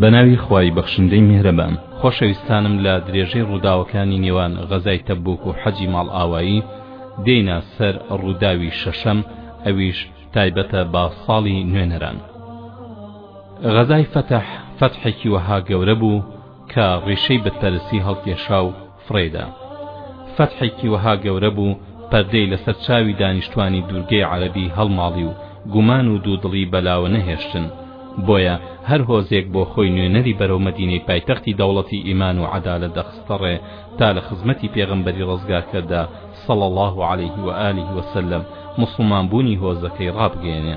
بەناوی خوای بەخشندەی میهرەبان خۆشەویستانم لە درێژەی ڕووداوەکانی نێوان غەزای تەبوک و حەجی ماڵئاوایی دێینە سەر ڕووداوی شەشەم ئەویش تایبەتە بە ساڵی نوێنەران غەزای فەتح فەتحێکی وەها گەورە بوو کە ڕیشەی بتپەرستی هەڵکێشا و فڕێیدا. فەتحێکی وەها گەورە بوو، پەردەی لەسەر چاوی دانیشتوانی دوورگەی عەرەبی هەڵماڵی و گومان و دوودڵی بەلاوە نەهێشتن. بۆیە هەر هۆزێک بۆ خۆی نوێنەری بەرەو مەدینەی پایتەختی دەوڵەتی ئیمان و عەدالەت دەخستە ڕێ تا لە خزمەتی پێغەمبەری ڕزگارکەردا صلی اللە علیه و آله و سلم موسڵمانبوونی هۆزەکەی ڕابگەیەنێ.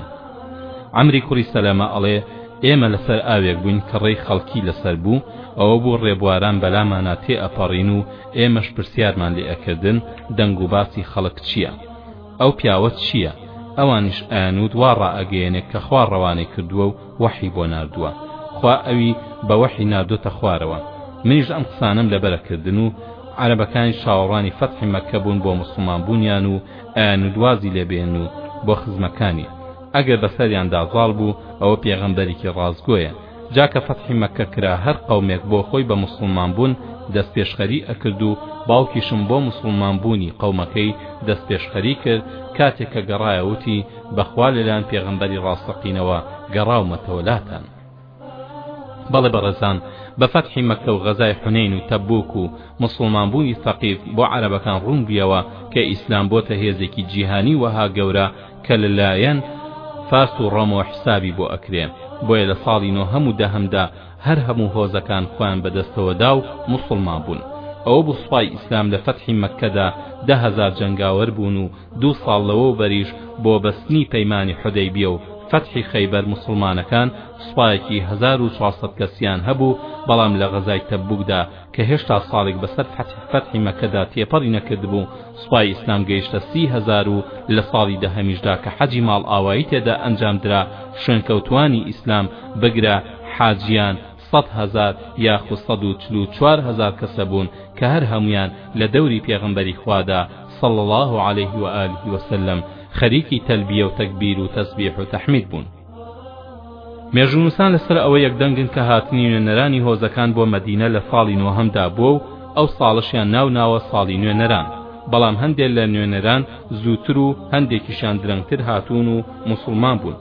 عەمری کوڕی سەلەمە ئەڵێ، ئێمە لەسەر ئاوێک بووین کە ڕێی خەڵکی لەسەر بوو، ئەوە بوو ڕێبواران بەلامانا تێئەپەڕین و ئێمەش پرسیارمان لێ ئەکردن دەنگ و باسی خەڵک چییە؟ ئەو پیاوە چییە؟ ئەوانیش ئەیانوت وا ڕائەگەیەنێ کە خوا ڕەوانەی کردووە و وەحی بۆ ناردووە، خوا ئەوی بە وەحی ناردۆتە خوارەوە. منیش ئەم قسانەم لەبەر ئەکردن و عەرەبەکانیش چاوەڕوانی فەتحی مەککە بوون بۆ موسڵمان بوونیان و ئەیانوت وازی لێ بێن و بۆ خزمەکانی ئەگەر بەسەریاندا زاڵ بوو ئەوە پێغەمبەرێکی ڕاستگۆیە جا کە فەتحی مەککە کرا هەر قەومێک بۆ خۆی بە موسڵمان بوون دەستپێشخەری ئەکرد و باوکیشم بۆ موسڵمان بوونی قەومەکەی دەستپێشخەری کرد کاتێک کە گەڕایە وتی بەخوا لەلایەن پێغەمبەری ڕاستەقینەوە گەڕاومەتەوە لاتان بەڵێ بەڕێزان بە فەتحی مەککە و غەزای حونەین و تەبوک و موسڵمان بوونی ثەقیف بۆ عەرەبەکان ڕوون بویەوە کە ئیسلام بۆتە هێزێکی جیهانی وەها گەورە کە لە لایەن فارس و ڕۆمەوە حسابی بۆ ئەکرێ بۆیە لە ساڵی نۆهەم و دەهەمدا هەر هەموو هۆزەکان خۆیان بەدەستەوە دا و موسڵمان بوون ئەوە بوو سوپای ئیسلام لە فەتحی مەککەدا دە هەزار جەنگاوەر بوون و دوو ساڵ لەوەو بەریش بۆ بەستنی پەیمانی حودەیبیە و فەتحی خەیبەر موسڵمانەکان سوپایەکی هەزار و چوار سەد کەسیان هەبوو بەڵام لە غەزای تەبوکدا کە هێشتا ساڵێک بەسەر فەتح فەتحی مەکەدا تێپەڕی نەکردبوو سوپای ئیسلام گەیشتە سی هەزار و لە ساڵی دەهەمیشدا کە حەجی ماڵئاوایی تێدا ئەنجامدرا شوێنکەوتوانی ئیسلام بگرە حاجیان سەد هەزار یاخو سەد و چل و چوار هەزار کەسە بوون کە هەر هەموویان لە دەوری پێغەمبەری خوادا، صلی اللە علیه و آله و سلم، خەریکی تەلبیە و تەکبیر و تەسبیح و تەحمید بوون. مێژوونووسان لەسەر ئەوە یەکدەنگن کە هاتنی نوێنەرانی هۆزەکان بۆ مەدینە لە ساڵی نۆهەمدا بووە و ئەو ساڵەشیان ناوناوە ساڵی نوێنەران، بەڵام هەندێ لە نوێنەران زووتر و هەندێکیشیان درەنگتر هاتوون و موسڵمان بوون.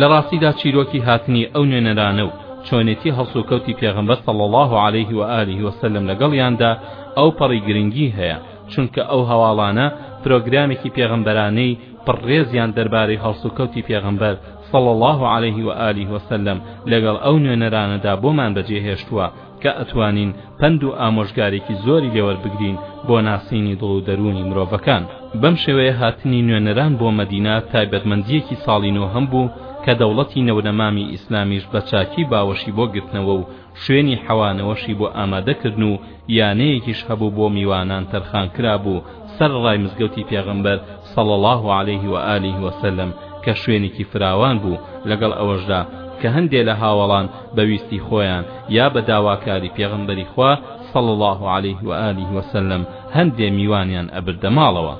لە ڕاستیدا چیرۆکی هاتنی ئەو نوێنەرانە و چۆنێتی هەڵسوکەوتی پێغەمبەر صلی الله علیه و آله و سلم لەگەڵیاندا ئەو پەڕی گرنگی هەیە چونکە ئەو هەواڵانە پرۆگرامێکی پێغەمبەرانەی پڕ ڕێزیان دەربارەی هەڵسوکەوتی پێغەمبەر صلی الله علیه و آله و سلم لەگەڵ ئەو نوێنەرانەدا بۆمان بەجێهێشتووە کە ئەتوانین پەند و ئامۆژگاریکی زۆری لێوەربگرین بۆ ناسینی دڵ و دەروونی مرۆڤەکان. بەم شێوەیە هاتنی نوێنەران بۆ مەدینە تایبەتمەندییەکی ساڵی نۆهەم بوو کە دەوڵەتی نەونەمامی ئیسلامیش بە چاکی باوەشی بۆ گرتنەوە و شوێنی حەوانەوەشی بۆ ئامادەکردن و یانەیەکیش هەبوو بۆ میوانان تەرخانکرابوو سەرەڕای مزگەوتی پێغەمبەر صلی اللە علیه و آله و سلم، کە شوێنێکی فراوان بوو، لەگەڵ ئەوەشدا کە هەندێ لە هاوەڵان بە ویستی خۆیان یا بە داواکاری پێغەمبەری خوا صلی اللە علیه و آله و سلم هەندێ میوانیان ئەبردە ماڵەوە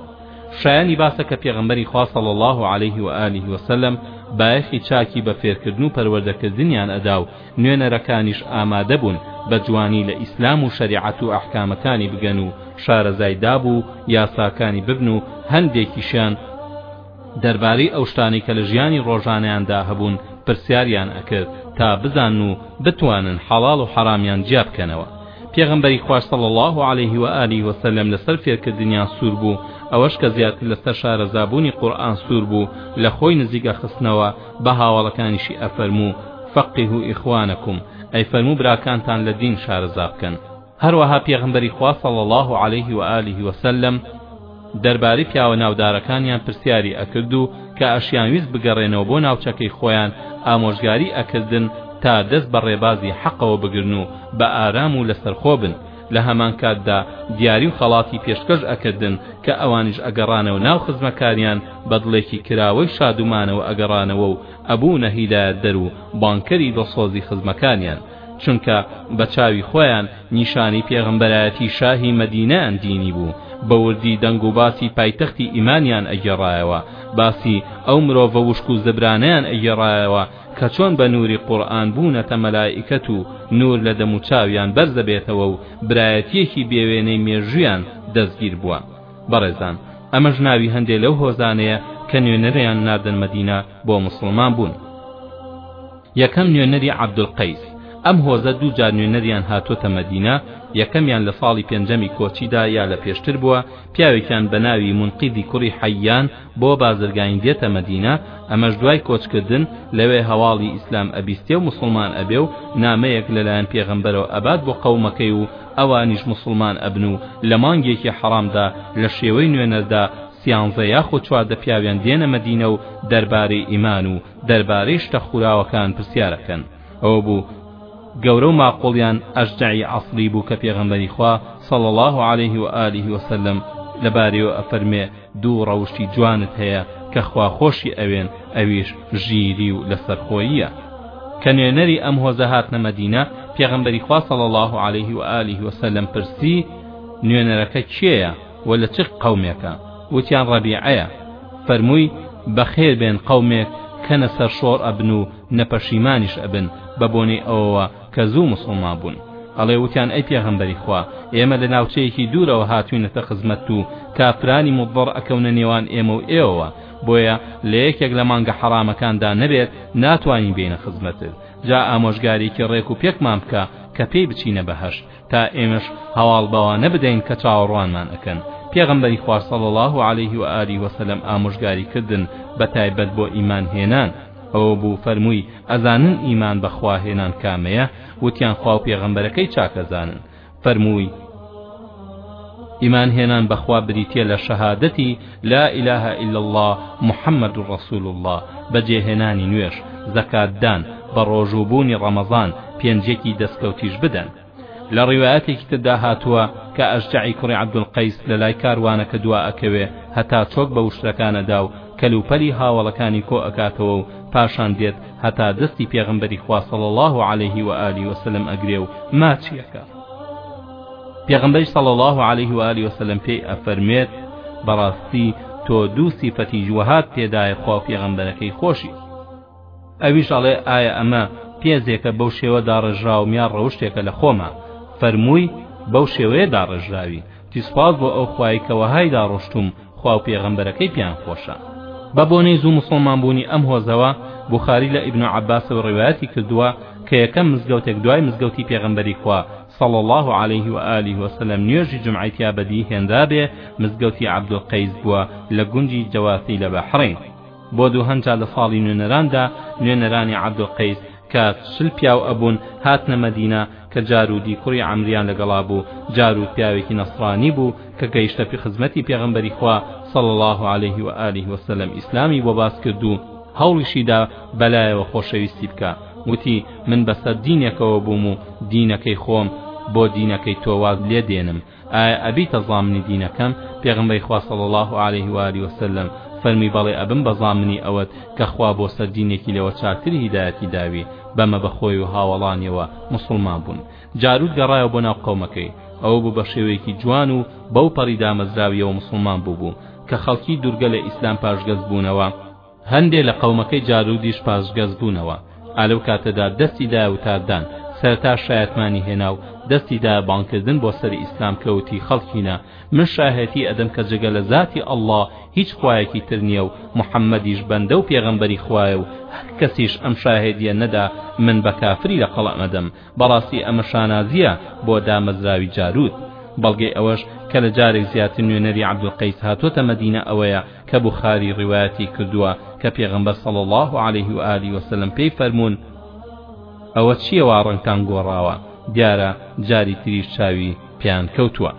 شایانی باسە کە پێغەمبەری خوا صلی اللە علیه و آله و سلم بایەخی چاکی بە فێرکردن و پەروەردەکردنیان ئەدا و نوێنەرەکانیش ئامادە بوون بە جوانی لە ئیسلام و شەریعەت و ئەحکامەکانی بگەن و شارەزای داب و یاساکانی ببن و هەندێکیشیان دەربارەی ئەو شتانەی کە لە ژیانی ڕۆژانەیاندا هەبوون پرسیاریان ئەکرد تا بزانن و بتوانن حەڵاڵ و حەڕامیان جیا بکەنەوە پێغەمبەری خوار صلی الله علیه و آله و سلم لەسەر فێرکردنیان سوور بوو ئەوەش کە زیاتر لەسەر شارەزابوونی قورئان سوور بوو لە خۆی نزیک ئەخستنەوە بە هاوەڵەکانیشی ئەفەرموو، فەقیهو ئیخوانەکوم، ئەیفەرموو براکانتان لە دین شارەزا بکەن. هەروەها پێغەمبەری خوا صلی اللە علیه و آله و سلم دەربارەی پیاوە ناودارەکانیان پرسیاری ئەکرد و کە ئەشیانویست بگەڕێنەوە بۆ ناوچەکەی خۆیان ئامۆژگاری ئەکردن تا دەست بە ڕێبازی حەقەوە بگرن و بە ئارام و لەسەرخۆ بن لە هەمان کاتدا دیاری و خەڵاتی پێشکەش ئەکردن کە ئەوانیش ئەگەڕانەوە ناو خزمەکاریان بە دڵێکی کراوەی شادومانەوە ئەگەڕانەوە و ئەبوونە هیدایەتدەر و بانگکەری دڵسۆزی خزمەکانیان چونکە بە چاوی خۆیان نیشانەی پێغەمبەرایەتی شاهی مەدینەیان دینی بوو بە وردی دەنگ و باسی پایتەختی ئیمانیان ئەگێڕایەوە باسی ئەو مرۆڤە وشک و زبرانەیان ئەگێڕایەوە کە چۆن بە نووری قورئان بوونەتە مەلائیکەت و نوور لە دەم و چاویان بەرز دەبێتەوە و برایەتییەکی بێ وێنەی مێژوویان دەستگیر بووە بەڕێزان ئەمەش ناوی هەندێ لەو هۆزانەیە کە نوێنەریان ناردن مەدینە بۆ موسڵمان بوون یەکەم نوێنەری عەبدولقەیس ئەم هۆزە دوو جار نوێنەریان هاتۆتە مەدینە یەکەمیان لە ساڵی پێنجەمی کۆچیدا یا لە پێشتر بووە پیاوێکیان بە ناوی منقیدی کوڕی حەیان بۆ بازرگانی دێتە مەدینە ئەمەش دوای کۆچ کردن لەوێ هەواڵی ئیسلام ئەبیستێ و موسڵمان ئەبێ و نامەیەک لەلایەن پێغەمبەرەوە ئەبات بۆ قەومەکەی و ئەوانیش موسڵمان ئەبن و لە مانگێکی حەڕامدا لە شێوەی نوێنەردا سیانزە یاخۆ چواردە پیاویان دێنە مەدینە و دەربارەی ئیمان و دەربارەی شتە خوراوەکان پرسیارەکەن ئەوە بوو گەورە و ماقوڵیان ئەشجعی عەسڵی بوو کە پێغەمبەری خوا صلی الله علیه و آله وسلم لەبارەیەوە ئەفەرمێ دوو ڕەوشی جوانت هەیە کە خوا خۆشی ئەوێن ئەویش ژیری و لەسەرخۆییە کە نوێنەری ئەم هۆزە هاتنە مەدینە پێغەمبەری خوا صلی الله علیه و آله و سلم پرسی نوێنەرەکە کێیە و لە چ قەومێکە وتیان ڕەبیعەیە فەرمووی بەخێر بێن قەومێک کە نە سەرشۆڕ ئەبن و نە پەشیمانیش ئەبن بە بۆنەی ئەوەوە کە زوو موسڵمان بوون ئەڵێ وتیان ئەی پێغەمبەری خوا ئێمە لە ناوچەیەکی دوورەوە هاتووینەتە خزمەتت و کافرانی مضر ئەکەونە نێوان ئێمە و ئێوەوە بۆیە لە یەکێک لە مانگە حەڕامەکاندا نەبێت ناتوانین بێینە خزمەتت جا ئامۆژگاریکی ڕێک و پێکمان بکە کە پێی بچینە بەهەشت تا ئێمەش هەواڵ بەوانە بدەین کە چاوەڕوانمان ئەکەن پێغەمبەری خوا صلی الله علیه و آله و سلم ئامۆژگاری کردن بە تایبەت بۆ ئیمان هێنان ئەوە بوو فەرمووی ئەزانن ئیمان بەخوا هێنان کامەیە وتیان خوا و پێغەمبەرەکەی چاکەزانن فەرمووی ئیمان هێنان بەخوا بریتیە لە شەهادەتی لا اله الا اللە محمد رسول اللە بەجێهێنانی نوێژ زەکات دان بە ڕۆژوو بوونی ڕەمەزان پێنجەکی دەستکەوتیش بدەن لە ڕیوایەتێکی تردا هاتووە کە ئەشجعی کوڕی عەبدولقەیس لە لای کاروانەکە دوا ئەکەوێ هەتا چۆک بە وشترەکانەدا و کەلوپەلی هاوەڵەکانی کۆ ئەکاتەوە و پاشان دێت هەتا دەستی پێغمبەری خوا صلی الله علیه و آله وسلم ئەگرێ و ماچیەکە پێغەمبەری صلی الله علیه و آله وسلم پێی ئەفەرمێت بەڕاستی تۆ دوو سیفەتی جوەهات تێدایە خوا و پێغەمبەرەکەی خۆشی ئەویش ئەڵێ ئایا ئەمە پێزێکە بەو شێوە داڕێژراو میان ڕەوشتێکە لە خۆمە فەرمووی بەو شێوەیە داڕێژراوی تیسپاس بۆ ئەو خوای کە وەهای داڕۆشتوم خوا و پێغەمبەرەکەی پیان خۆشە بە بۆنەی زوو مسلمان بوونی ئەم هۆزەوە بخاری لە ئیبن عباسەوە ڕوایەتی کردووە کە یەکەم مزگەوتێک دوای مزگەوتی پێغەمبەری خوا صلی اللە علیه و آله و سلم نوێژی جومعەی تیا بەدی هێنرابێ مزگەوتی عبدالقیس بووە لە گوندی جواثی لە بەحرەین بۆ دووهەم جار لە ساڵی نوێنەراندا نوێنەرانی عبدالقیس کە چل پیاو ئەبوون هاتنە مەدینە کە جارودی کوڕی عەمریان لەگەڵا بوو جارود پیاوێکی نەسڕانی بوو کە گەیشتە خزمەتی پێغەمبەری خوا صلی اللە علیه و آله و سلم ئیسلامی بۆ باس کرد و هەوڵیشی دا بەلایەوە خۆشەویستی بکا وتی من بەسەر دینێکەوە بووم و دینەکەی خۆم بۆ دینەکەی تۆ واز لێ دێنم ئایا ئەبیتە زامنی دینەکەم پێغەمبەری خوا صلی اللە علیه و آله وسلم فەرمی بەڵێ ئەبم بە زامنی ئەوەت کە خوا بۆ سەر دینێکی لەوە چاکتری هیدایەتی داوی بەمە بە خۆی و هاوەڵانیەوە موسڵمان بوون جارود گەڕایەوە بۆ ناو قەومەکەی ئەوە بوو بە شێوەیەکی جوان و بەو پەڕی دامەزراویەوە موسڵمان بووبوو کە خەڵکی دورگە لە ئیسلام پاشگەز بوونەوە هەندێ لە قەومەکەی جارودیش پاشگەز بوونەوە ئالەو کاتەدا دەستی دایە وتاردان سەرتا شایەتمانی هێنا و دەستی دایە بانکردن بۆ سەری ئیسلام کەوتی خەڵکینە من شاهێتی ئەدەم کە جگە لە ذاتی ئەڵڵا هیچ خوایەکی تر نییە و محەممەدیش بەندە و پێغەمبەری خوایە و هەر کەسیش ئەم شاهێدیە نەدا من بە کافری لە قەڵەمەدەم بەڕاستی ئەمە شانازییە بۆ دامەزراوی جارووت. بەڵگەی ئەوەش کە لە جارێک زیاتر نوێنەری عەبدولقەیس هاتۆتە مەدینە ئەوەیە کە بوخاری ڕیوایەتی کردووە کە پێغەمبەر صلی اللە علیه و آله وسلم پێی فەرموون ئەوە چییە وا ڕەنگتان گۆڕاوە دیارە جاری تریش چاوی پێیان کەوتووە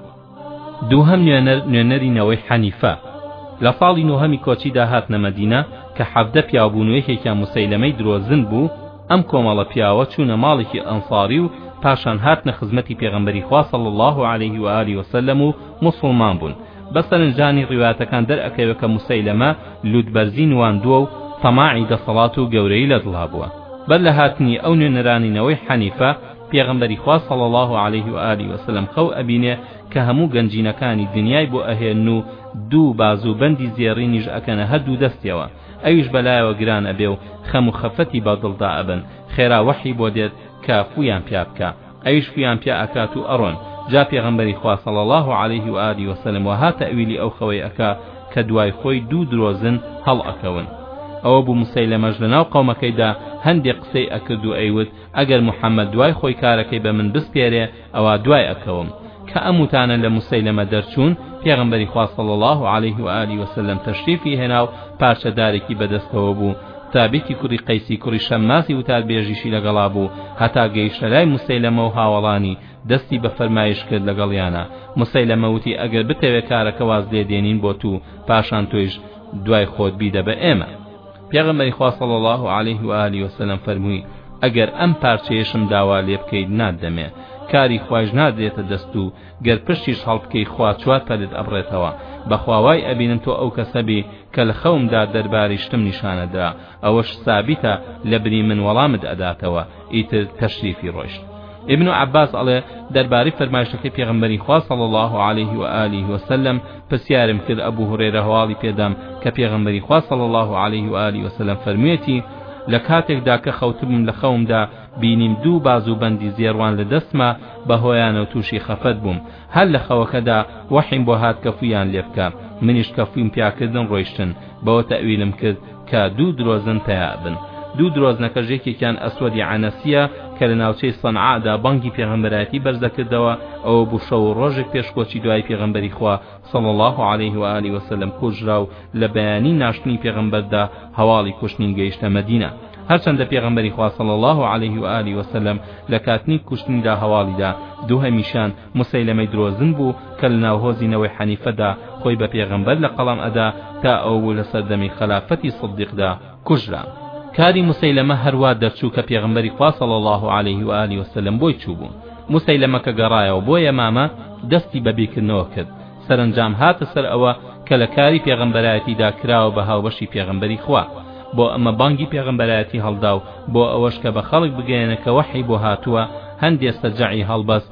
دووهەم نوێنەر نوێنەری نەوەی حەنیفە لە ساڵی نۆهەمی کۆچیدا هاتنە مەدینە کە حەڤدە پیاو بوون و یەکێکیان موسەیلەمەی درۆزن بوو ئەم کۆمەڵە پیاوە چوونە ماڵێکی ئەنساری و پاشان هاتنە خزمەتی پێغەمبەری خوا صلی الله علیه و آله وسلم و موسڵمان بوون بە سەرنجدانی ڕیواتەکان دەرئەکەوێت کە موسەیلەمە لوتبەرزی نواندووە و تەماعی دەسەڵات و گەورەی لە دڵا بووە بەر لە هاتنی ئەو نوێنەرانی نەوەی حەنیفە پێغەمبەری خوا صلی اللە علیه و آله و سلم خەو ئەبینێ کە هەموو گەنجینەکانی دنیای بۆ ئەهێنن و دوو بازو بەندی زێڕینیش ئەکەنە هەردوو دەستیەوە ئەویش بەلایەوە گران ئەبێ و خەم و خەفەتی بە دڵدا ئەبن خێرا وەحی بۆ دێت کە فوویان پیا بکە ئەویش فوویان پیا ئەکات و ئەڕۆن جا پێغەمبەری خوا صلی اللە علیه و آله و سلم وەها تەئویلی ئەو خەوەی ئەکا کە دوای خۆی دوو درۆزن هەڵئەکەون ئەوە بوو مسەیلەمەش لەناو قەومەکەیدا هەندێ قسەی ئەکرد و ئەیوت ئەگەر محمد دوای خۆی کارەکەی بە من بسپێرێ ئەوا دوای ئەکەوم کە ئەم وتانە لە موسەیلەمە دەرچوون پێغەمبەری خوا صلی الله علیه و آله و سلم تەشریفی هێنا و پارچە دارێکی بەدەستەوە بوو ثابتی کوڕی قەیسی کوڕی شەمماسی وتاربێژیشی لەگەڵا بوو هەتا گەیشتە لای مسەیلەمە و هاوەڵانی دەستی بە فەرمایش کرد لەگەڵیانە مسەیلەمە وتی ئەگەر بتەوێ کارەکە واز لێدێنین بۆ تو پاشان تۆیش دوای خۆت بیدە بە ئێمە پێغەمبەری خوا صلی اللە علیه و آله و سلم فەرمووی ئەگەر ئەم پارچەیەشم داوا لێ بکەیت ناتدەمێ کاری خوایش نادرێتە دەست و گەر پشتیش هەڵبکەی خوا چوار پەلت ئەبڕێتەوە بەخوا وای ئەبینم تۆ ئەو کەسە بی کە لە خەومدا دەرباری شتم نیشانەدا ئەوەش سابیتە لە بری من وەڵامت ئەداتەوە ئیتر تەشریفی ڕۆیشت. ابن عباس ئەڵێ دەربارەی فەرمایشتەکەی پێغەمبەری خوا صلی اللە علیه و آله و سلم پرسیارم کرد ئەبو هرێرە هەواڵی پێدام کە پێغەمبەری خوا صلی اللە علیه و آله و سلم فەرموویەتی لە کاتێکدا کە خەوتبم لە خەومدا بینیم دوو باز و بەندی زێڕوان لە دەستما بەهۆیانە و تووشی خەفەت بووم هەر لە خەوەکەدا وەحیم بۆ هات کەفویان لێ بکە منیش کەفویم پیاکردن ڕۆیشتن بەوە تەویلم کرد کە دوو درۆزن تەیار بن دوو درۆزنەکەش یەکێکیان ئەسوەدی عەنەسیە کە لە ناوچەی سەنعادا بانگی پێغەمبەرایەتی بەرز دەکردەوە ئەوە بوو شەو و ڕۆژێک پێش کۆچی دوایی پێغەمبەری خوا صلی الله علیه و آله وسلم کوژرا و لە بەیانی ناشتنی پێغەمبەردا هەواڵی کوشتنی گەیشتە مەدینە هەرچەندە پێغەمبەری خوا صلی الله علیه و آله وسلم لە کاتنی کوشتنیدا هەواڵیدا دووهەمیشان موسەیلەمەی درۆزن بوو کە لە ناو هۆزی نەوەی حەنیفەدا خۆی بە پێغەمبەر لە قەڵەم ئەدا تا ئەو بوو لە سەردەمی خەلافەتی سدیقدا کوژرا کاری موسەیلەمە هەر وا دەرچوو کە پێغەمبەری خوا صلی اللە علیه و آله وسلم بۆی چووبوو موسەیلەمە کە گەڕایەوە بۆ یەمامە دەستی بە بیرکردنەوە کرد سەرەنجام هاتە سەر ئەوە کە لە کاری پێغەمبەرایەتیدا کراوە بە هاوبەشی پێغەمبەری خوا بۆ ئەمە بانگی پێغەمبەرایەتی هەڵدا و بۆ ئەوەش کە بە خەڵک بگەیەنە کە وەحی بۆ هاتووە هەندێ سەجعی هەڵبەست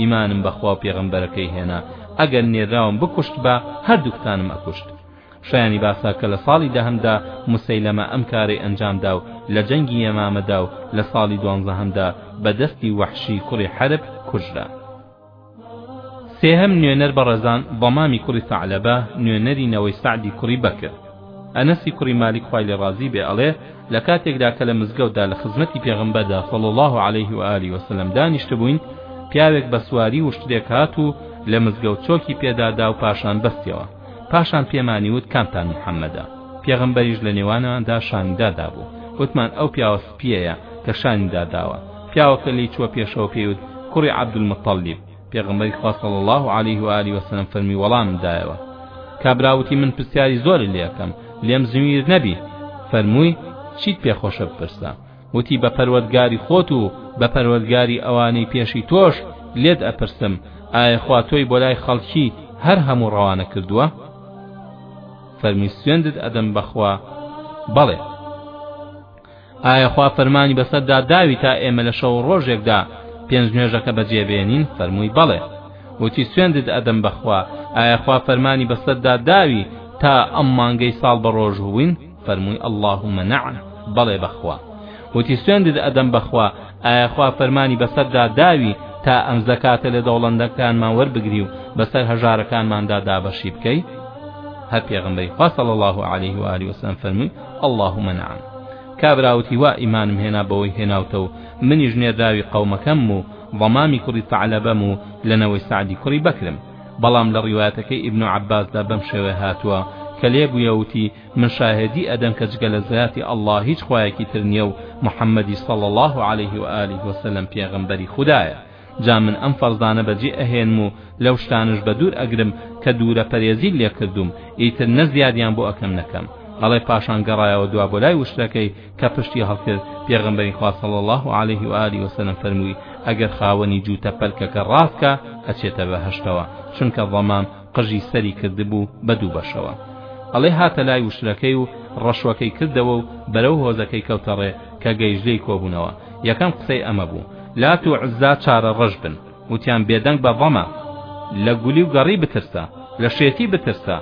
ئیمانم بە خوا و پێغەمبەرەکەی هێنا ئەگەر نێراوم بکوشتبا هەردووکتانم ئەکوشت شایانی باسە کە لە ساڵی دەهەمدا مسەیلەمە ئەم کارەی ئەنجامدا و لە جەنگی یەمامەدا و لە ساڵی دوانزەهەمدا بە دەستی وەحشی کوڕی حەرب کوژرا سێهەم نوێنەر بەڕێزان ضەمامی کوڕی ثەعلەبە نوێنەری نەوەی سەعدی کوڕی بەکر ئەنەسی کوڕی مالیک خوای لێ ڕازی بێ ئەڵێ، لە کاتێکدا کە لە مزگەوتدا لە خزمەتی پێغەمبەردا صلی اللە علیه و آله وسلم دانیشتبووین پیاوێک بە سواری وشترێک هات و لە مزگەوت چۆکی پێدا دا و پاشان بەستیەوە پاشان پێمانی وت کامتان محەممەدە پێغەمبەریش لە نێوانماندا شانیدا دابوو وتمان ئەو پیاوە سپیەیە کە شانیدا داوە پیاوەکە لی چووە پێشەوە پێیوت کوڕی عەبدولمەتەڵیب پێغەمبەری خوا صلی اللە علیه و آله وسلم فەرمی وەڵامم دایەوە کابرا وتی من پرسیاری زۆرت لێ ئەکەم لێم زویر نەبی فەرمووی چیت پێ خۆشە بپرسە وتی بە پەروەردگاری خۆت و بە پەروەردگاری ئەوانەی پێشی تۆش لێت ئەپرسم ئایا خوا تۆی بۆ لای خەڵکی هەر هەموو ڕەوانە کردووە فەرمی سوێندت ئەدەم بەخوا بەڵێ ئایا خوا فەرمانی بەسەردا داوی تا ئێمە لە شەو ڕۆژێکدا پێنج نوێژەکە بەجێ بێنین فەرمووی بەڵێ وتی سوێندت ئەدەم بەخوا ئایا خوا فەرمانی بەسەردا داوی تا ئەم مانگەی ساڵ بە ڕۆژ بووین فەرمووی اللهم نعم بەڵێ بەخوا وتی سوێندت ئەدەم بەخوا ئایا خوا فەرمانی بەسەردا داوی تا ئەم زەکاتە لە دەوڵەندەکانمان وەربگری و بەسەر هەژارەکانماندا دابەشی بکەی هەر پێغمبەری خوا صلی الله عليه و آله وسلم فەرمووی اللهم نعم کابراوت هیوا ئیمانم هێنا بەوەی هێناوتە و منیش نێردراوی قەومەکەمم و ضمامی کوڕی ثعلبەم و لە نەوەی سەعدی کوڕی بەکرم بەڵام لە ڕیوایەتەکەی ئیبن عەباسدا بەم شێوەیە هاتووە کە لێ بوویە وتی من شاهێدی ئەدەم کە جگە لە زاتی ئەڵڵا هیچ خوایەکی تر نییە و محەممەدی صلی الله علیه و آله وسلم پێغەمبەری خودایە جا من ئەم فەرزانە بەجێ ئەهێنم و لەو شتانەش بەدوور ئەگرم کە دوورە پەرێزیت لێ کردووم ئیتر نە زیادیان بۆ ئەکەم نە کەم ئەڵێ پاشان گەڕایەوە دوا بۆ لای وشترەکەی کە پشتی هەڵکرد پێغەمبەری خوا صلی اللە علیه و آله وسلم فەرمووی ئەگەر خاوەنی جووتە پەلکەکە ڕاست کا ئەچێتە بەهەشتەوە چونکە ضەمام قژی سەری کردبوو بە دوو بەشەوە ئەڵێ هاتە لای وشترەکەی و ڕەشوەکەی کردەوە و بەرەو هۆزەکەی کەوتەڕێ کە گەیژلێی کۆبوونەوە یەکەم قسەی ئەمە بوو لات و عوزا چارە ڕەش بن وتیان بێدەنگ بە ڵەمە لە گولی و گەڕی بترسە لە شێتی بترسە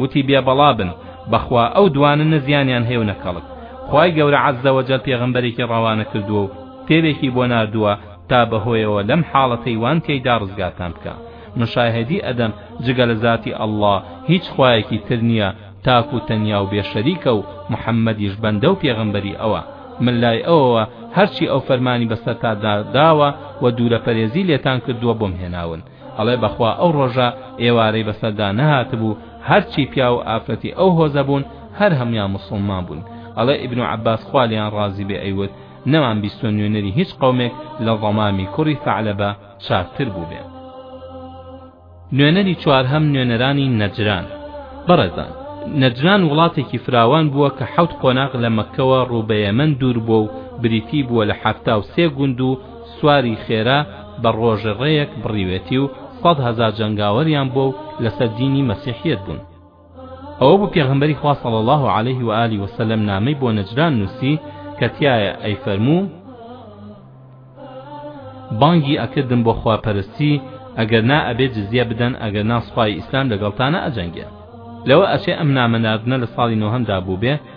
وتی بێ بەڵا بن بەخوا ئەو دوانە نە زیانیان هەیە و نە کەڵک خوای گەورە عەززە وەجەل پێغەمبەرێکی ڕەوانە کردووە و کتێبێکی بۆ ناردووە تا بەهۆیەوە لەم حاڵەتەی وان تێیدا ڕزگارتان بکا مشاهدی ئەدەم جگە لە زاتی اللە هیچ خوایەکی تر نییە تاک و تەنیا و بێ شەریکە و محەممەدیش بەندە و پێغەمبەری ئەوە، من لای ئەوەوە هەرچی ئەو فەرمانی بەسەرتاندا داوە و دوورەپەرێزی لێتان کردووە بۆم هێناون، ئەڵێ بەخوا ئەو ڕۆژە ئێوارەی بەسەردا نەهاتبوو هەرچی پیاو و ئافرەتی ئەو هۆزە بوون هەر هەموویان موسوڵمان بوون، ئەڵێ ئیبن عەباس خوا لێیان ڕازی بێ ئەیوت، نەمان بیستووە نوێنەری هیچ قەومێک لە ضەمامی کوڕی ثەعلەبە چاکتر بووبێ. نوێنەری چوارهەم نوێنەرانی نەجران بەڕێزان نەجران وڵاتێکی فراوان بووە کە حەوت قۆناغ لە مەککەوە ڕوو بە یەمەن دوور بووە و بریتی بووە لە حەفتا و سێ گوند و سواری خێرا بە ڕۆژەڕێیەک بڕیوێتی و سەد هەزار جەنگاوەریان بووە و لەسەر دینی مەسیحیەت بوون ئەوە بوو پێغەمبەری خوا صلی الله علیه و آله وسلم نامەی بۆ نەجران نووسی کە تیایە ئەیفەرموو بانگی ئەکردم بۆ خوا پەرستی ئەگەر نا ئەبێ جزیە بدەن ئەگەر نا سوپای ئیسلام لەگەڵتانە ئەجەنگێ لەوە ئەچێ ئەم نامە ناردنە لە ساڵی نۆهەمدا بووبێ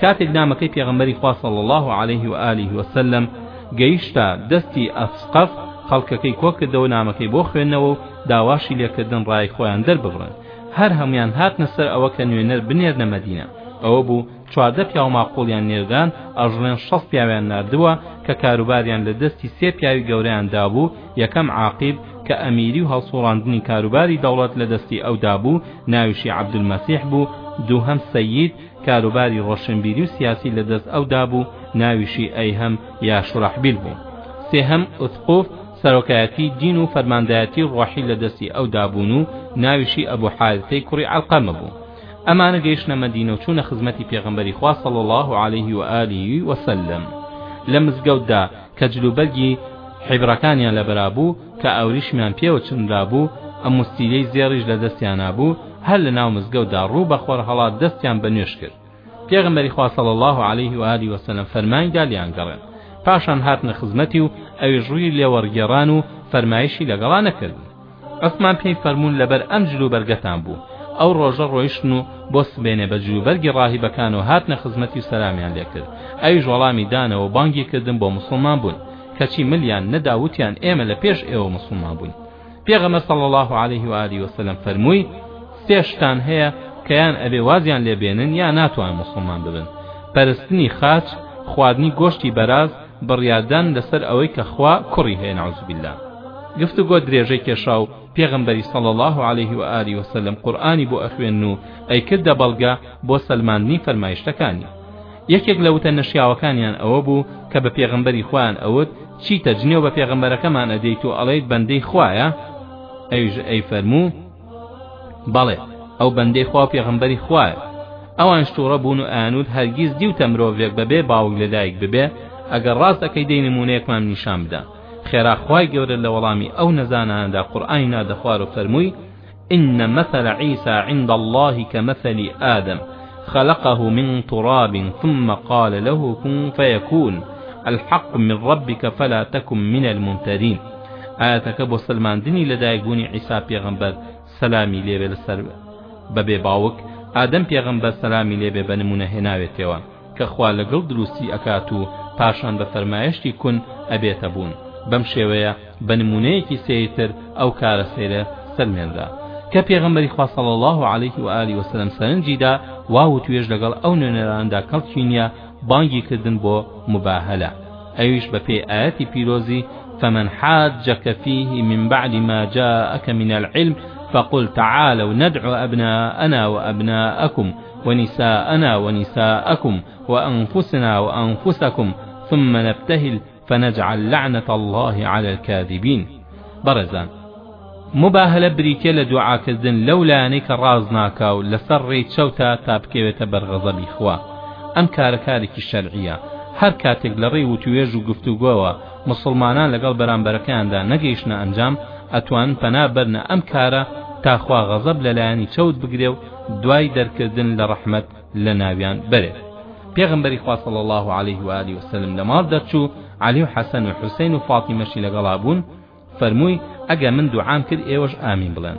کاتێک نامەکەی پێغەمبەری خوا صلی الله علیه و آله و سلم گەیشتە دەستی ئەسقەف خەڵکەکەی کۆکردەوە نامەکەی بۆ خوێندنەوە و داواشی لێکردن ڕای خۆیان دەرببڕن هەر هەمویان هاتنە سەر ئەوە کە نوێنەر بنێرنە مەدینە ئەوە بوو چواردە پیاو ماقوڵیان نێردان ئەژڵێن شەست پیاویان ناردووە کە کاروباریان لە دەستی سێ پیاوی گەورەیان دابوو یەکەم عاقیب کە ئەمیری و هەڵسوڕاندنی کاروباری دەوڵەت لە دەستی ئەودا بوو ناویشی عەبدولمەسیح بوو دووهەم سەید کاروباری ڕۆشنبیری و سیاسی لە دەست ئەو دابوو ناویشی ئەیهم یا شوراحبیل بوو سێهەم ئوسقوف سەرۆکایەتی دین و فەرماندایەتی ڕۆحی لە دەستی ئەو دابوون و ناویشی ئەبوو حارثەی کوڕی عەلقەمە بوو ئەمانە گەیشتە مەدینە و چوونە خزمەتی پێغەمبەری خوا صلی الله علیه و آله وسلم لە مزگەوتدا کە جلوبەرگی حیبڕەکانیان لەبەرابوو تا ئەوریشمیان پێوە چنرابوو، ئە موستیلەی زێڕیش لە دەستیانا بوو، هەر لە ناو مزگەوتدا ڕوو بە خۆرهەڵات دەستیان بە نوێژ کرد. پێغەمبەری خوا صلی اللە علیه و آله و سلم فەرمانی دا لیان گەڕێن. پاشان هاتنە خزمەتی و ئەویش ڕووی لێ وەڕگێڕان و فەرمایشی لەگەڵا نەکردن. عوسمان پێی فەرموون لەبەر ئەم جلوبەرگەتان بوو. ئەو ڕۆژە ڕۆیشتن و بۆ سبەینێ بە جلوبەرگی ڕاهیبەکانەوە هاتنە خزمەتی و سەلامیان لێ کرد. ئەویش وەڵامی دانەوە و بانگی کردن بۆ موسڵمان بوون. کەچی ملیان نەدا وتیان ئێمە لە پێش ئێوە مسوڵمان بووین پێغەمە صلی الله عليه و آله وسلم فەرمووی سێ شتان هەیە کە یان ئەبێ وازیان لێ بێنن یا ناتوان مسلمان ببن پەرستنی خاچ خواردنی گۆشتی بەراز بڕیاردان لەسەر ئەوەی کە خوا کوڕی هەیە نعوذ بالله گفتوگۆ درێژەی کێشا و پێغەمبەری صلی الله عليه و آله وسلم قورآانی بۆ ئەخوێن و ئەیکردە بەڵگە بۆ سەلماندنی فەرمایشتەکانی یەکێک لە وتە نەشیاوەکانیان ئەوە بوو کە بە پێغەمبەری خۆیان ئەوت چیتە جنێو بە پێغەمبەرەکەمان ئەدەیت و ئەڵێیت بەندەی خوایە ئەویش ئەیفەرموو بەڵێ ئەو بەندەی خوا و پێغەمبەری خوایە ئەوانش تووڕە بوون و ئەیانوت هەرگیز دیوتە مرۆڤێک بەبێ باوک لە دایک ببێ ئەگەر ڕاست ئەکەی دەی نموونەیەکمان نیشان بدە خێرا خوای گەورە لە وەڵامی ئەو نەزانانەدا قورئانی ناردە خوار و فەرمووی ان مثل عیسی عند اللە کمثل آدم خلقه من تراب ثم قال له کن فیکون الحق من ربک فلا تکن من الممترین ئایەتەکە بۆ سەلماندنی لەدایکبوونی عیسی پێغەمبەر سەلامی لێبێ لەسەر بەبێ باوک ئادەم پێغەمبەر سەلامی لێبێ بە نموونە هێناوێتەوە کە خوا لەگڵ دروستی ئەکات و پاشان بە فەرمایشتی کون ئەبێتە بوون بەم شێوەیە بە نمونەیەکی سەیر تر ئەو کارە سەیرە سەلمێنرا کە پێغەمبەری خوا صلی اللە علیه و آله وسلم سەرنجی دا وا وتویەش لەگەڵ ئەو نوێنەرانەدا کەڵکی نیە بانگی کردن بۆ مباهەلە ئەویش بە پێی ئایەتی پیرۆزی فمن حاجك فيه من بعد ما جاءك من العلم فقل تعالوا ندعو أبناءنا وأبناءكم ونساءنا ونساءکم وانفسنا وانفسکم ثم نبتهل فنجعل لعنة الله علی الکاذبین بەڕێزان مباهلە بریتیە لە دوعاکردن لەو لایەنەی کە ڕاست ناکا و لەسەر ڕێی چەوتە تا بکەوێتە بەر غەزەبی خوا ئەم کارە کارێکی شەرعیە هەر کاتێک لە ڕێی وتوێژ و گفتوگۆوە مسلمانان لەگەڵ بەرامبەرەکەیاندا نەگەیشتنە ئەنجام ئەتوان پەنا بەرنە ئەم کارە تاخوا غەزەب لەلایەنی چەوت بگرێ و دوای دەرکردن لە ڕەحمەت لە ناویان بەرێت پێغمبەری خوا صلی الله علیه و آله وسلم لە ماڵ دەرچوو علی و حەسەن و حوسین و فاطیمەشی لەگەڵا بوون فەرمووی ئەگە من دوعام کرد ئێوەش ئامین بڵێن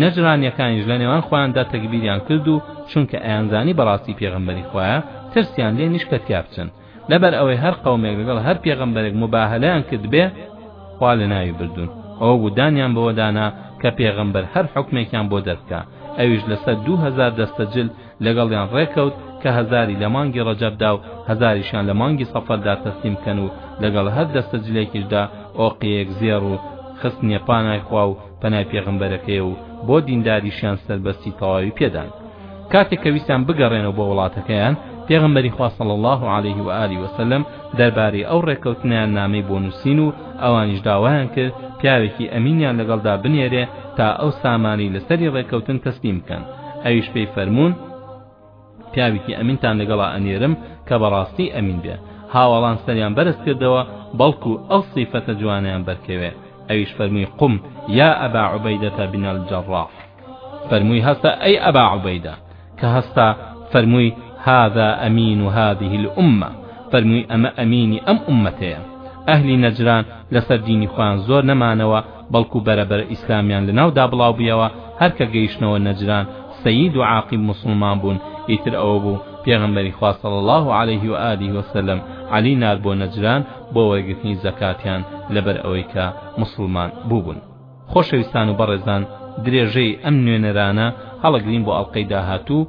نەجرانیەکانیش لە نێوان خۆیاندا تەگبیریان کرد و چونکە ئەیانزانی بەڕاستی پێغمبەری خوایە ترسیان لێ نیشکە تیا بچن لەبەر ئەوەی هەر قەومێک لەگەڵ هەر پێغەمبەرێک موباهەلەیان کردبێ خوا لەناوی بردوون و ئەوە بوو دانیان بەوە دانا کە پێغەمبەر هەر حوکمێکیان بۆ دەربکا ئەویش لەسەر دوو هەزار دەستەجل لەگەڵیان ڕێکەوت کە هەزاری لە مانگی ڕەجەبدا و هەزاریشیان لە مانگی سەفەردا تەسلیم بکەن و لەگەڵ هەر دەستەجلێکیشدا ئۆقیەیەک زێڕ و خستنیە پانای خوا و پەنای پێغەمبەرەکەیە و بۆ دینداریشیان سەربەستی تەواوی پێدان کاتێک کە ویستیان بگەڕێنەوە بۆ وڵاتەکەیان پێغەمبەری خوا صلی الله علیه و آله و سلم دەربارەی ئەو ڕێککەوتنیان نامەی بۆ نووسین و ئەوانیش داوایان کرد پیاوێکی ئەمینیان لەگەڵدا بنێرێ تا ئەو سامانەی لەسەری ڕێککەوتن تەسلیم بکەن ئەویش پێی فەرموون پیاوێکی ئەمینتان لەگەڵا ئەنێرم کە بەڕاستی ئەمین بێ هاوەڵان سەریان بەرز کردەوە بەڵکو ئەو سیفەتە جوانەیان بەرکەوێ ئەویش فەرمووی قم یا ئەبا عوبەیدەتە بن الجەڕاح فەرمووی هەستە ئەی ئەبا عوبەیدە کە هەستا فەرمووی هذا ئەمین و هذه الأمە فەرمووی ئەمە ئەمینی ئەم ئومەتەیە ئەهلی نەجران لەسەر دینی خۆیان زۆر نەمانەوە بەڵکو بەرە بەرە ئیسلامیان لەناو دا بڵاو بویەوە هەر کە گەیشتنەوە نەجران سەید و عاقیب موسڵمان بوون ئیتر ئەوە بوو پێغەمبەری خوا صلی اللە علیه و آله و سلم علی نارد بۆ نەجران بۆ وەرگرتنی زەکاتیان لەبەر ئەوەی کە موسڵمان بوبون خۆشەویستان و بەڕێزان درێژەی ئەم نوێنەرانە هەڵەگرین بۆ ئەڵقەی داهاتوو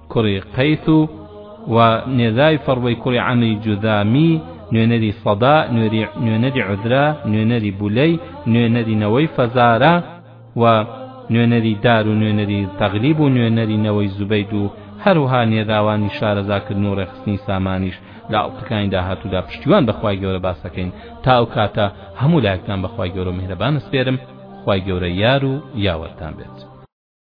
کوڕی قەیس و و نێداوی فەڕوەی کوڕی عەمری جوذامی، نوێنەری صەدا، نوێنەری عذرا، نوێنەری بولی، نوێنەری نەوەی فەزارە، و نوێنەری دار و نوێنەری تەغلیب و نوێنەری نەوەی زوبەید و هەروها نێراوانی شارەزاکردن و ڕێخستنی سامانیش لە ئەڵقەکانی داهاتوودا پشتیوان بە خوای گەورە باسەکەین تا ئەو کاتە هەموو لایەکتان بە خوای گەورە و میهرەبان ئەسپێرم خوای گەورە یار و یاوەرتان بێت